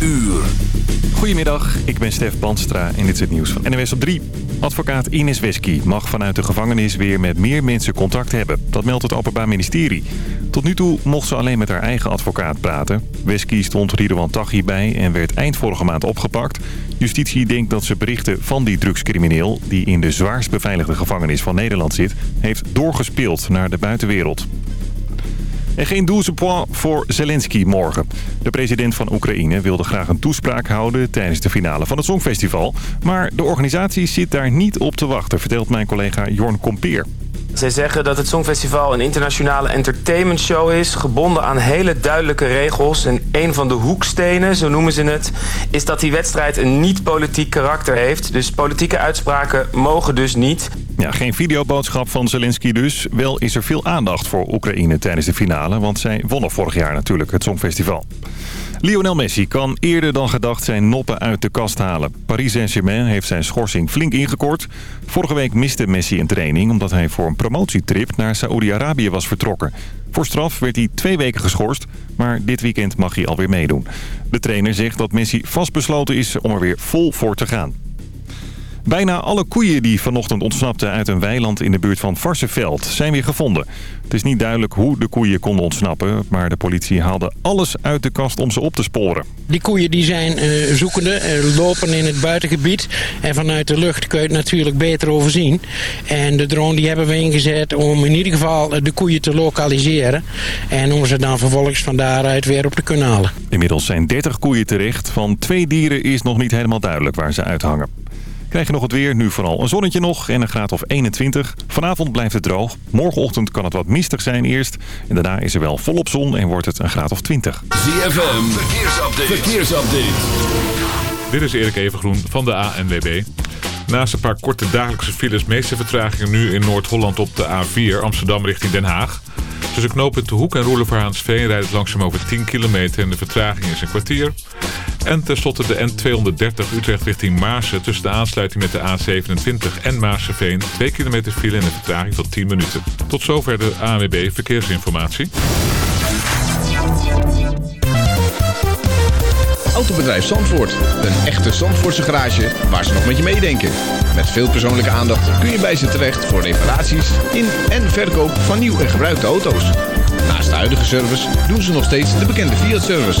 uur. Goedemiddag, ik ben Stef Banstra en dit is het nieuws van NWS op 3. Advocaat Ines Wesky mag vanuit de gevangenis weer met meer mensen contact hebben. Dat meldt het Openbaar Ministerie. Tot nu toe mocht ze alleen met haar eigen advocaat praten. Wesky stond Ridouan Taghi bij en werd eind vorige maand opgepakt. Justitie denkt dat ze berichten van die drugscrimineel... die in de zwaarst beveiligde gevangenis van Nederland zit... heeft doorgespeeld naar de buitenwereld. En geen douze point voor Zelensky morgen. De president van Oekraïne wilde graag een toespraak houden tijdens de finale van het Songfestival. Maar de organisatie zit daar niet op te wachten, vertelt mijn collega Jorn Kompeer. Zij zeggen dat het Songfestival een internationale entertainmentshow is... gebonden aan hele duidelijke regels. En een van de hoekstenen, zo noemen ze het... is dat die wedstrijd een niet-politiek karakter heeft. Dus politieke uitspraken mogen dus niet. Ja, geen videoboodschap van Zelensky dus. Wel is er veel aandacht voor Oekraïne tijdens de finale... want zij wonnen vorig jaar natuurlijk het Songfestival. Lionel Messi kan eerder dan gedacht zijn noppen uit de kast halen. Paris Saint-Germain heeft zijn schorsing flink ingekort. Vorige week miste Messi een training omdat hij voor een promotietrip naar Saoedi-Arabië was vertrokken. Voor straf werd hij twee weken geschorst, maar dit weekend mag hij alweer meedoen. De trainer zegt dat Messi vastbesloten is om er weer vol voor te gaan. Bijna alle koeien die vanochtend ontsnapten uit een weiland in de buurt van Varsenveld zijn weer gevonden. Het is niet duidelijk hoe de koeien konden ontsnappen, maar de politie haalde alles uit de kast om ze op te sporen. Die koeien die zijn uh, zoekende, uh, lopen in het buitengebied en vanuit de lucht kun je het natuurlijk beter overzien. En de drone die hebben we ingezet om in ieder geval de koeien te lokaliseren en om ze dan vervolgens van daaruit weer op te kunnen halen. Inmiddels zijn 30 koeien terecht. Van twee dieren is nog niet helemaal duidelijk waar ze uithangen. Krijg je nog het weer, nu vooral een zonnetje nog en een graad of 21. Vanavond blijft het droog. Morgenochtend kan het wat mistig zijn eerst. En daarna is er wel volop zon en wordt het een graad of 20. ZFM, verkeersupdate. verkeersupdate. Dit is Erik Evengroen van de ANWB. Naast een paar korte dagelijkse files, meeste vertragingen nu in Noord-Holland op de A4 Amsterdam richting Den Haag. Tussen knooppunt De Hoek en Roelevarhaansveen rijdt het langzaam over 10 kilometer en de vertraging is een kwartier. En tenslotte de N230 Utrecht richting Maarsen tussen de aansluiting met de A27 en Maarsenveen 2 kilometer file en de vertraging tot 10 minuten. Tot zover de ANWB Verkeersinformatie. Autobedrijf Zandvoort. Een echte Zandvoortse garage waar ze nog met je meedenken. Met veel persoonlijke aandacht kun je bij ze terecht voor reparaties in en verkoop van nieuw en gebruikte auto's. Naast de huidige service doen ze nog steeds de bekende Fiat-service.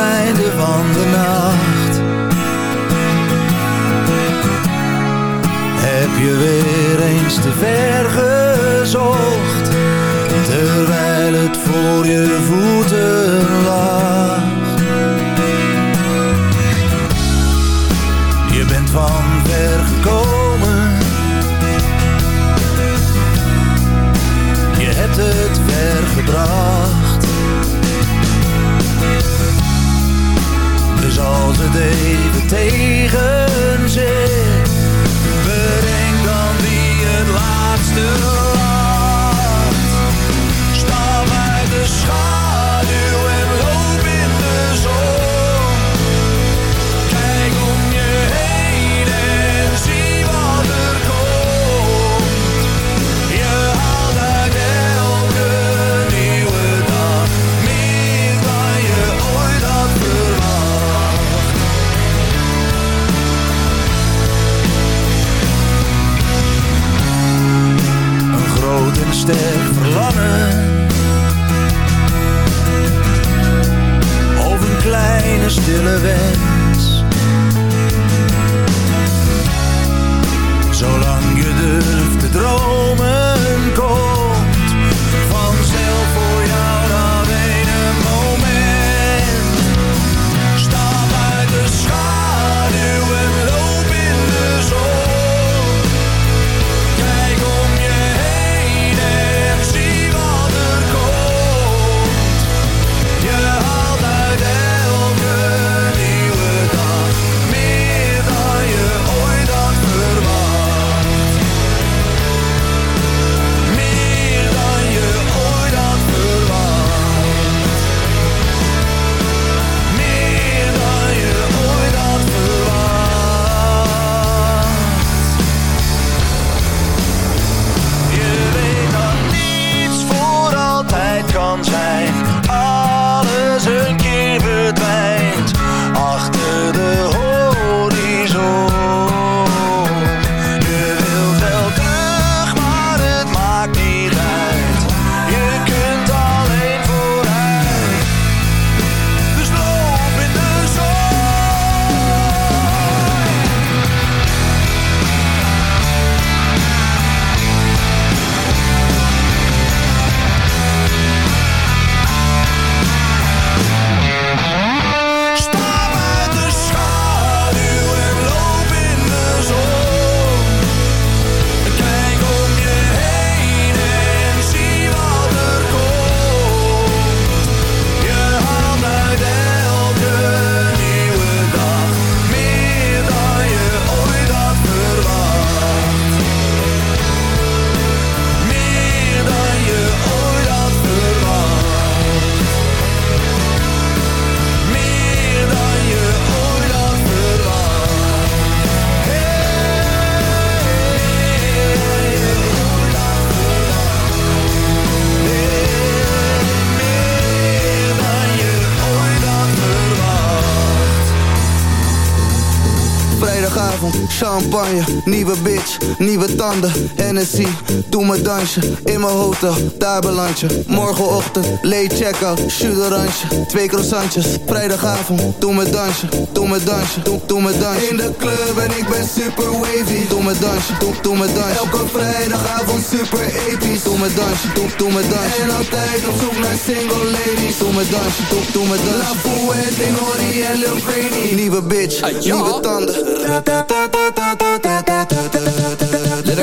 einde van de nacht. Heb je weer eens te ver gezocht Terwijl het voor je voeten lag? Je bent van ver gekomen. Je hebt het ver gebracht als het even tegen zit. Bedenk dan wie het laatste stille wens. Zolang je durft te dromen champagne, nieuwe bitch, nieuwe tanden, Hennessy, doe me dansje, in mijn hotel, daar beland Morgenochtend, late check-out, shoot twee croissantjes, vrijdagavond, doe me dansje, doe me dansje, doe, doe me dansje. In de club en ik ben super wavy, doe me dansje, doe, doe me dansje. Elke vrijdagavond super episch, doe me dansje, doe, doe me dansje. En altijd op zoek naar single ladies, doe me dansje, doe, doe me dansje. La Fouette, Nori en Lil Craney, nieuwe bitch, nieuwe tanden. Let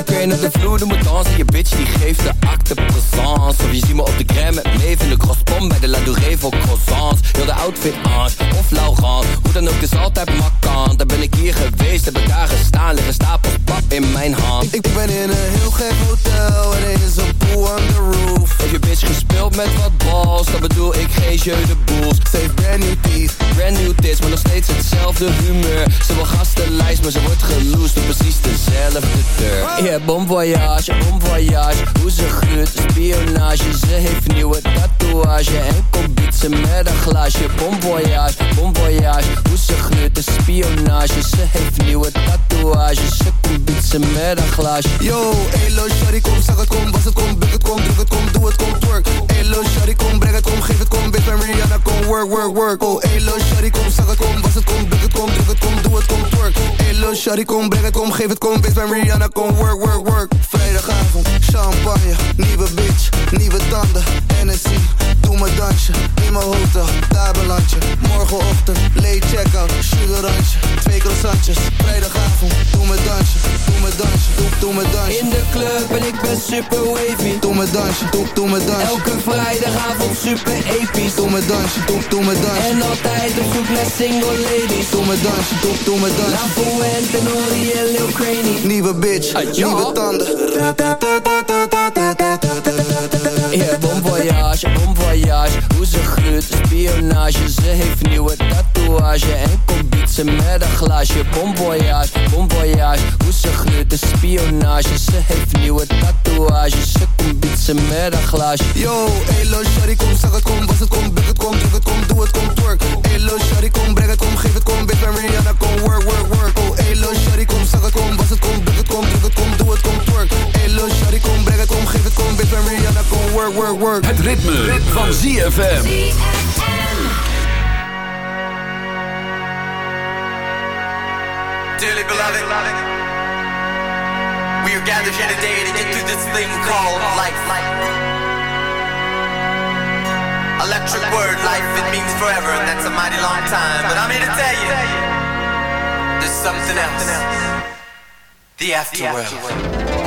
crane op de vloer, doe me dansen Je bitch die geeft de acte présence. Of je ziet me op de crème met Maeve in de crosspom Bij de La Douree voor croissants. Heel de outfit Ange of Laurent Hoe dan ook is altijd makkant. Daar ben ik hier geweest, heb ik daar gestaan Liggen stapels pap in mijn hand. Ik ben in een heel gek hotel En er is een pool on the roof Heb je bitch gespeeld met wat balls? Dan bedoel ik geen jeu de boels. Ze heeft brand new teeth Brand new tits, maar nog steeds hetzelfde humeur. Ze wil gastenlijst, maar ze wordt geloosd Op precies dezelfde deur. Yeah, bon voyage, bon voyage Hoe ze gruurt, spionage. Ze heeft nieuwe tatoeage En komt ze met een glaasje. Bon voyage, bon voyage Hoe ze gluurt, spionage. Ze heeft nieuwe tatoeage. Ze komt ze met een glaasje. Yo, elo, shawty, kom, zeg het, kom Was het, kom, buk het, kom, druk het, kom Doe het, kom, twerk Elo, shawty, kom, breng het, kom Geef het, kom, bitch, ben Rihanna, kom Work, work, work. Oh, elo, shawty, kom, zeg het, kom Was het, kom, buk het, kom, druk het, kom Doe het, kom, twerk. Elo, shawty, kom, breng het, kom Geef het, kom, bitch, ben Rihanna, kom Work, work, work. Vrijdagavond, champagne Nieuwe bitch, nieuwe tanden Hennessy, doe me dansje In mijn hotel, daar beland je Morgenochtend, late check-out Sugarantje, twee croissantjes Vrijdagavond, doe me dansje Doe me dansje, doe, doe me dansje. In de club en ik ben super wavy. Doe me dansje, doe, doe me dansje. Elke vrijdagavond super episch. Doe me dansje, doe, doe me dansje. En altijd op zoek naar single ladies. Doe me dansje, doe, doe me dansje. La Fuente, Nori en Lil Craney Nieuwe bitch, nieuwe tanden Yeah, bon voyage, bon voyage Hoe ze gluurt, spionage Ze heeft nieuwe tatoeage En komt ze met een glaasje Bon voyage, bon voyage Hoe ze gluurt, spionage Ze heeft nieuwe tatoeage Ze komt ze met een glaasje Yo, elo, shawty, kom, zeg het, kom Was het, kom, buk het, kom, druk het, kom Doe het, kom, twerk Elo, shawty, kom, breng het, kom Geef het, kom, bitch, ben Rihanna, kom Work, work, work Oh, elo, shawty, kom, zeg het, kom Was het, kom, buk het, kom, druk het, kom Doe het, kom, twerk Elo, shawty, kom, breng het, kom Geef het, bitch, kom Work, work, work Het ritme, ritme. van ZFM Dearly beloved, we are gathered here today to get through this thing called life. Electric word, life, it means forever, and that's a mighty long time. But I'm here to tell you, there's something else. The afterworld.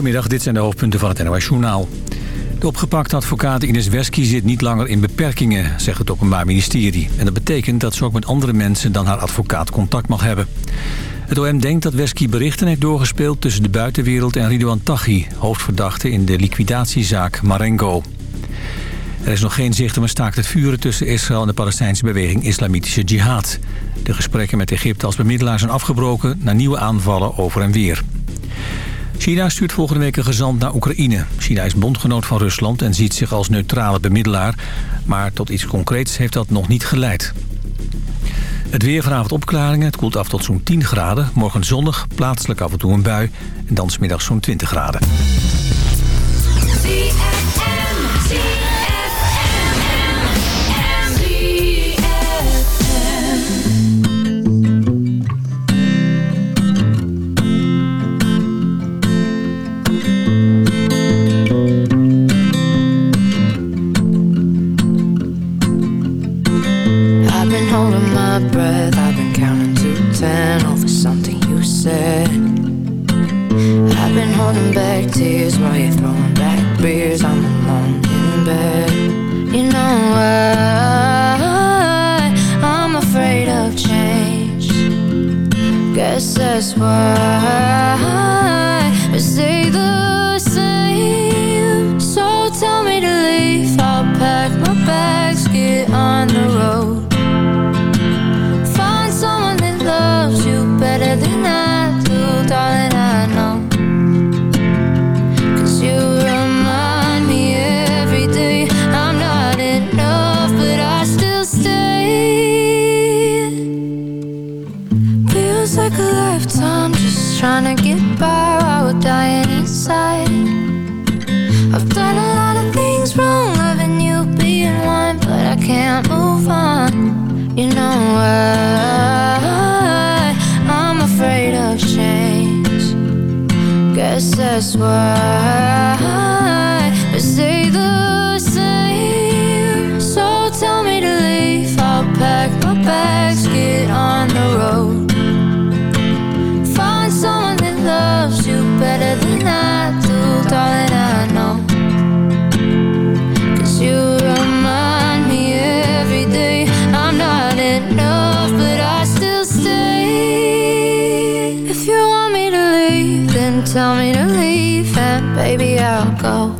Goedemiddag, dit zijn de hoofdpunten van het NOS Journaal. De opgepakte advocaat Ines Wesky zit niet langer in beperkingen, zegt het Openbaar Ministerie. En dat betekent dat ze ook met andere mensen dan haar advocaat contact mag hebben. Het OM denkt dat Wesky berichten heeft doorgespeeld tussen de buitenwereld en Ridouan Taghi, hoofdverdachte in de liquidatiezaak Marengo. Er is nog geen zicht om een staakt het vuren tussen Israël en de Palestijnse beweging Islamitische Jihad. De gesprekken met Egypte als bemiddelaar zijn afgebroken na nieuwe aanvallen over en weer. China stuurt volgende week een gezant naar Oekraïne. China is bondgenoot van Rusland en ziet zich als neutrale bemiddelaar. Maar tot iets concreets heeft dat nog niet geleid. Het weer vanavond opklaringen. Het koelt af tot zo'n 10 graden. Morgen zonnig, plaatselijk af en toe een bui. En dan smiddags zo'n 20 graden. My breath, I've been counting to ten over something you said. I've been holding back tears while you're throwing back beers. I'm alone in bed. You know why I'm afraid of change. Guess that's why that's why we stay the same. So tell me to leave. I'll pack my bags, get on the road. Find someone that loves you better than I do, darling. I you remind me every day I'm not enough, but I still stay. If you want me to leave, then tell me to Baby, I'll go.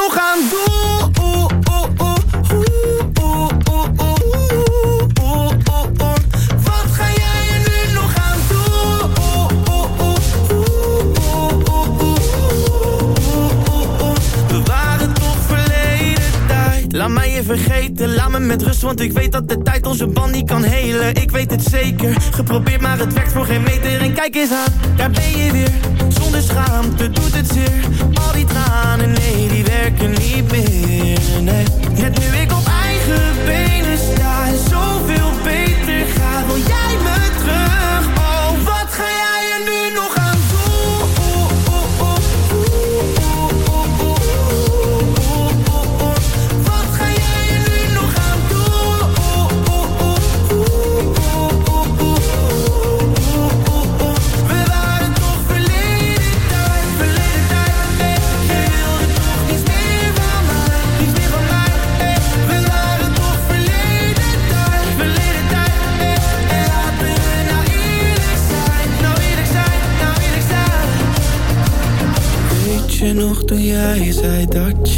nog doen? Wat ga jij nu nog aan doen? We waren toch verleden tijd. Laat mij je vergeten, laat me met rust, want ik weet dat de tijd onze band niet kan helen. Ik weet het zeker, geprobeerd, maar het werkt voor geen meter. En kijk eens aan, daar ben je weer. Zonder schaamte doet het zeer. Al die tranen, nee, die werken niet meer. Nee. Net nu ik op eigen benen sta en zoveel beter ga, wil jij me terug?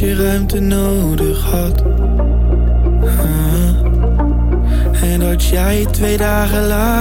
Je ruimte nodig had? Huh? En dat jij twee dagen later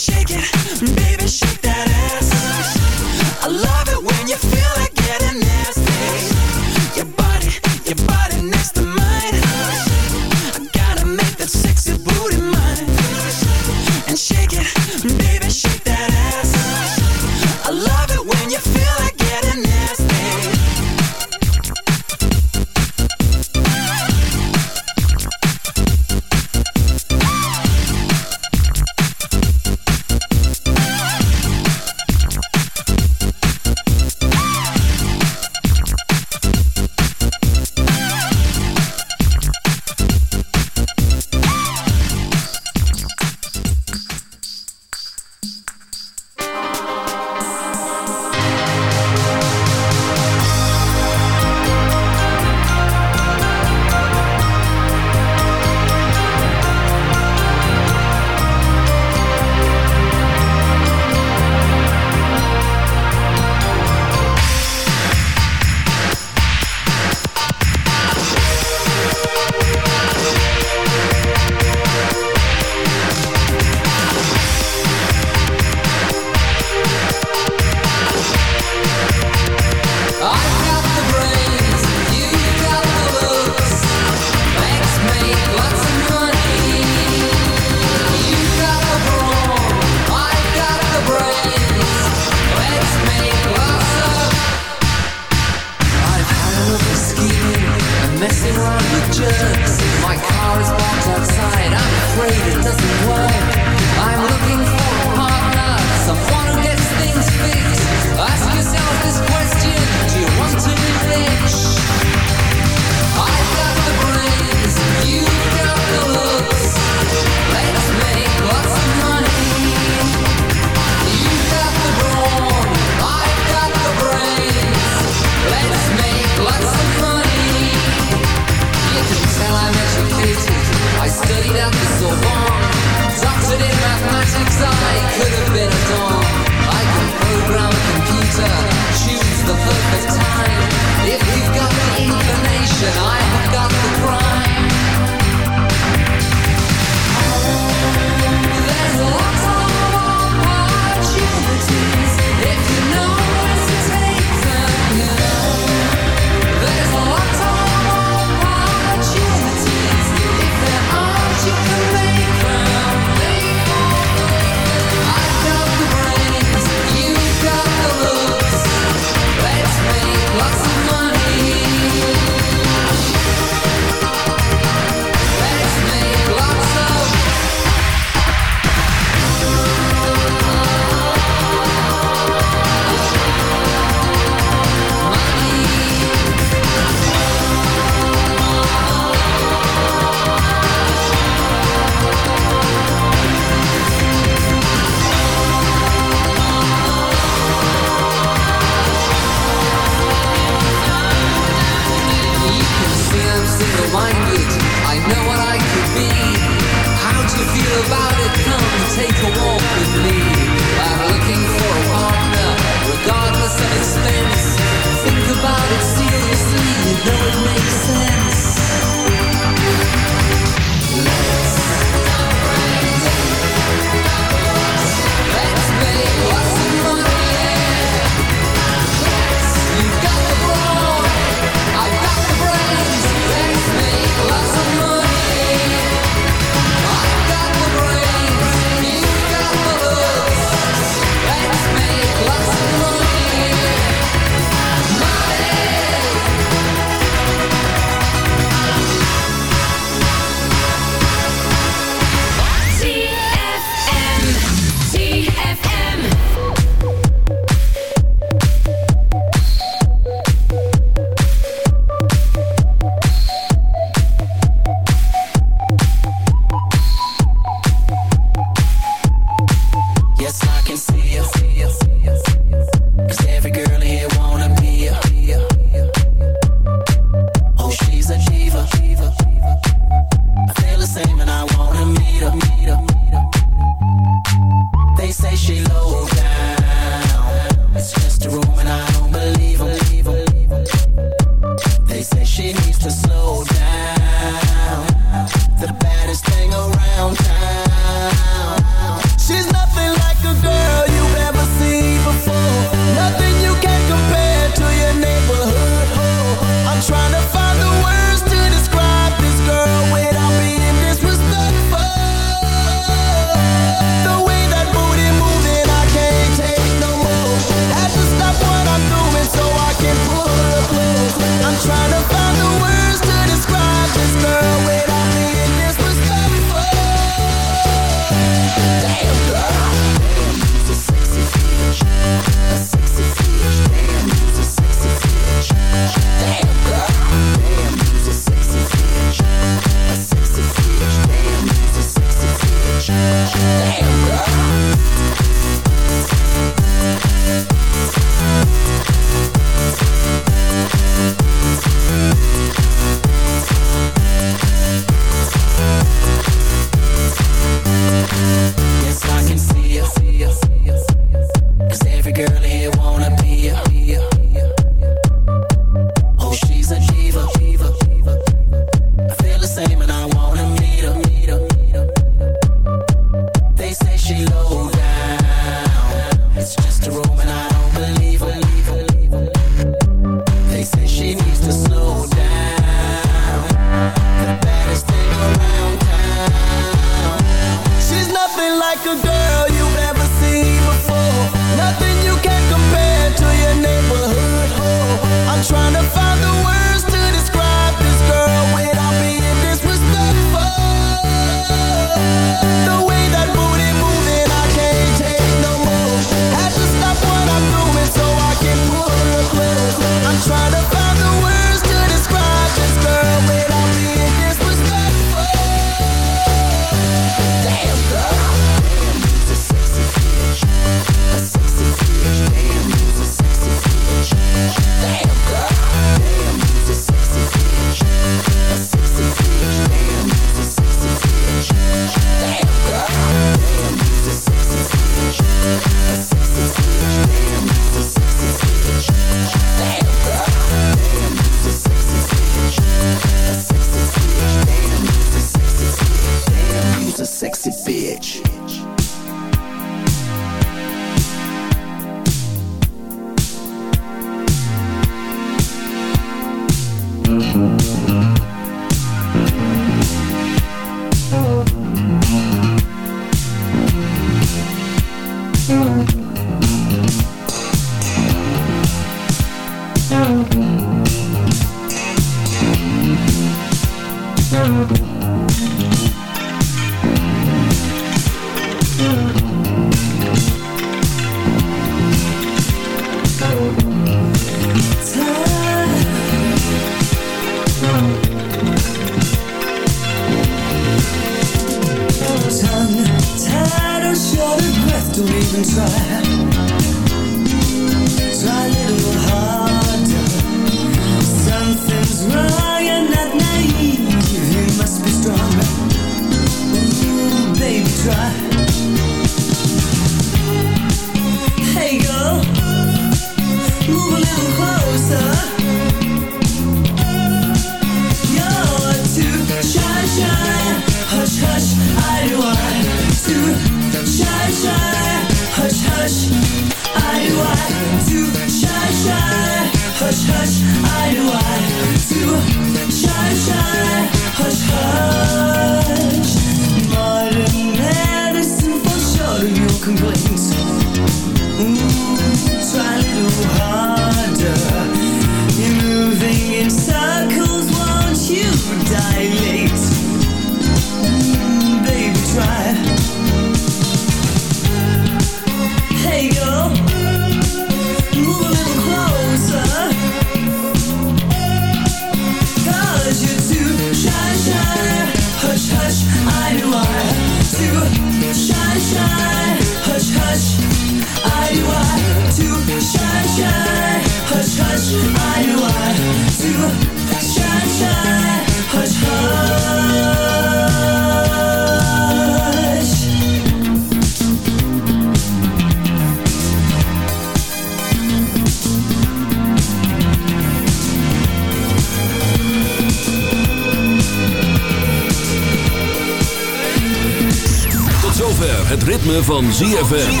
van ZFM.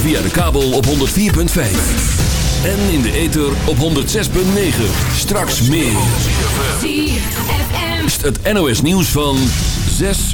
Via de kabel op 104.5. En in de ether op 106.9. Straks meer. Het NOS nieuws van 6.